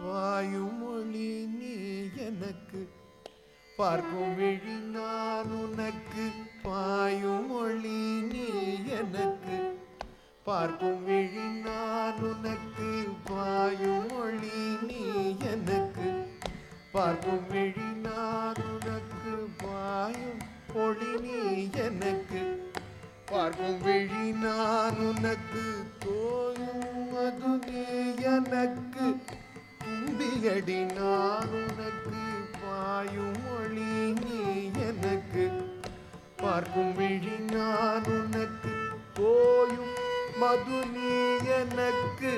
வாயுமொழி நீ எனக்கு. பார்க்கும் விழி நான் உனக்கு. வாயுமொழி நீ எனக்கு. பார்க்கும் விழி நான் உனக்கு. வாயுமொழி நீ எனக்கு. பார்க்கும் விழி நான் உனக்கு. வாயும் ஒளி நீ எனக்கு. பார்க்கும் விழி நான் உனக்கு. தோயும் அது நீ எனக்கு. தும்பியடி நான் உனக்கு பாயும் ஒளி நீ எனக்கு. பார்க்கும் விழி நான் உனக்கு போயும் மது நீ எனக்கு.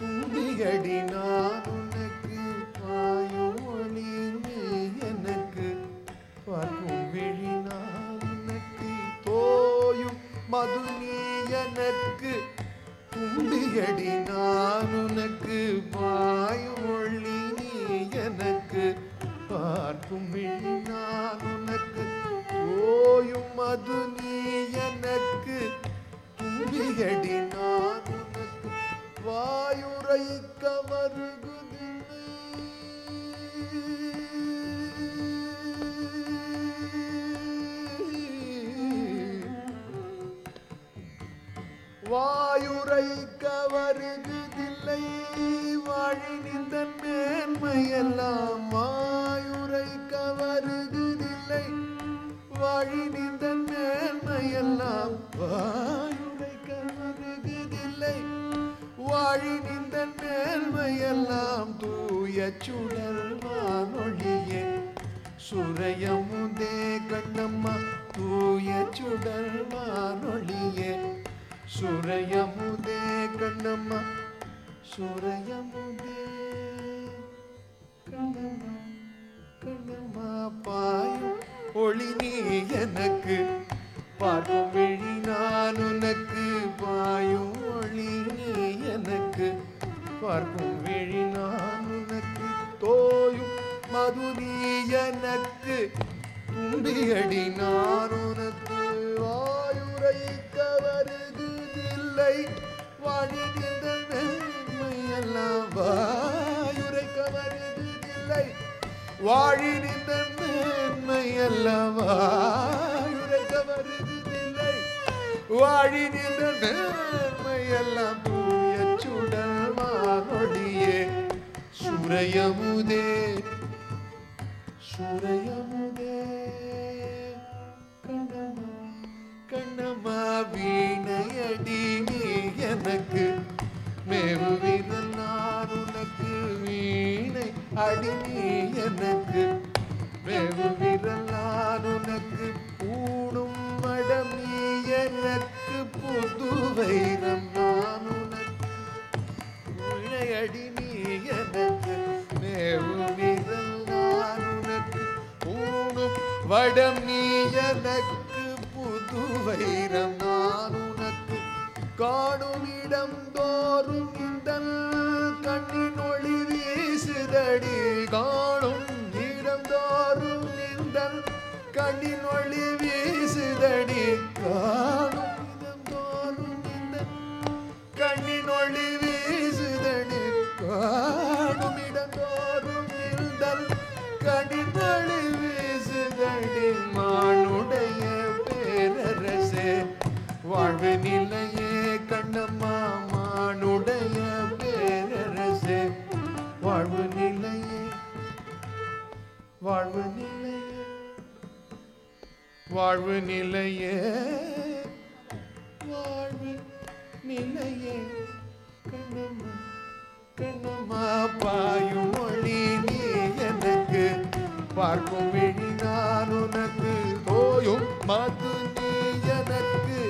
துண்டியடி நான் உனக்கு பாயும் ஒளி நீ எனக்கு. பார்க்கும் விழி நான் உனக்கு தோயும் மது நீ எனக்கு. துண்டியடி நான் உனக்கு பாயும் ஒளி பார்க்கும் நான் உனக்கு ஓயும் மது நீ எனக்கு. தும்பியடி நான் உனக்கு வாயுரைக்க வருகுதில்லை வாயுரைக்க வருகுதில்லை வாழி நின்ற மேன்மையெல்லாம் வாழி நின்றன் மேன்மையெல்லாம் வாயுரைக்க வருகுதில்லை வாழி நின்றன் மேன்மையெல்லாம் தூய சுடர் வானொழியே சுரையமுதே கண்ணம்மா தூய சுடர் வானொழியே சுரையமுதே கண்ணம்மா சுரையமுதே கண்ணம்மா கண்ணம்மா பாயும் ஒளி நீ பார்க்கும் விழி நான் உனக்கு தோயும் மது நீ எனக்கு தும்பியடி நான் உனக்கு வாயுரைக்க வருகுதில்லை வாழி நின்ற மேன்மையெல்லாம் வாயுரைக்க வருகுதில்லை வாழி நின்ற மேன்மையெல்லாம் வாயுரைக்க வருகுதில்லை வாழி நின்ற சுரையமுதே சுரையமுதே கண்ணம்மா கண்ணம்மா வீணையடி நீ எனக்கு. மேவு வீரல் உனக்கு வீணை அடி நீ எனக்கு. மேவு வீரல் உனக்கு மடம் நீ எனக்கு. புது வைரம் நான் வடம் நீ எனக்கு புது வைரம் நான் உனக்கு காணும் இடம் தோறும் இந்த கண்ணின் ஒளி வீசுதடி. காணும் இடம் தோறும் இந்த கண்ணின் ஒளி வீசுதடி. காணும் நிலையே வாழ்வு நிலையே வாழ்வு நிலையே வாழ்வு நிலையே வாழ்வு நிலையே. கண்ணம்மா கண்ணம்மா பாயும் ஒளி நீ எனக்கு. பார்க்கும் விழி நான் உனக்கு போயும் மது நீ எனக்கு.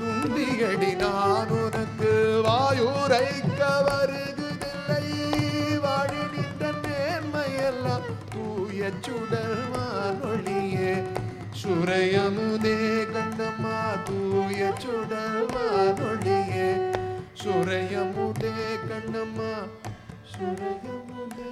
துண்டியடி நான் உனக்கு வாயூரைக்க தூய சுடர் வானொழியே சுரையமுதே கண்டம்மா தூய சுடர் வானொழியே சுரையமுதே கண்ணம்மா சுரையமுதே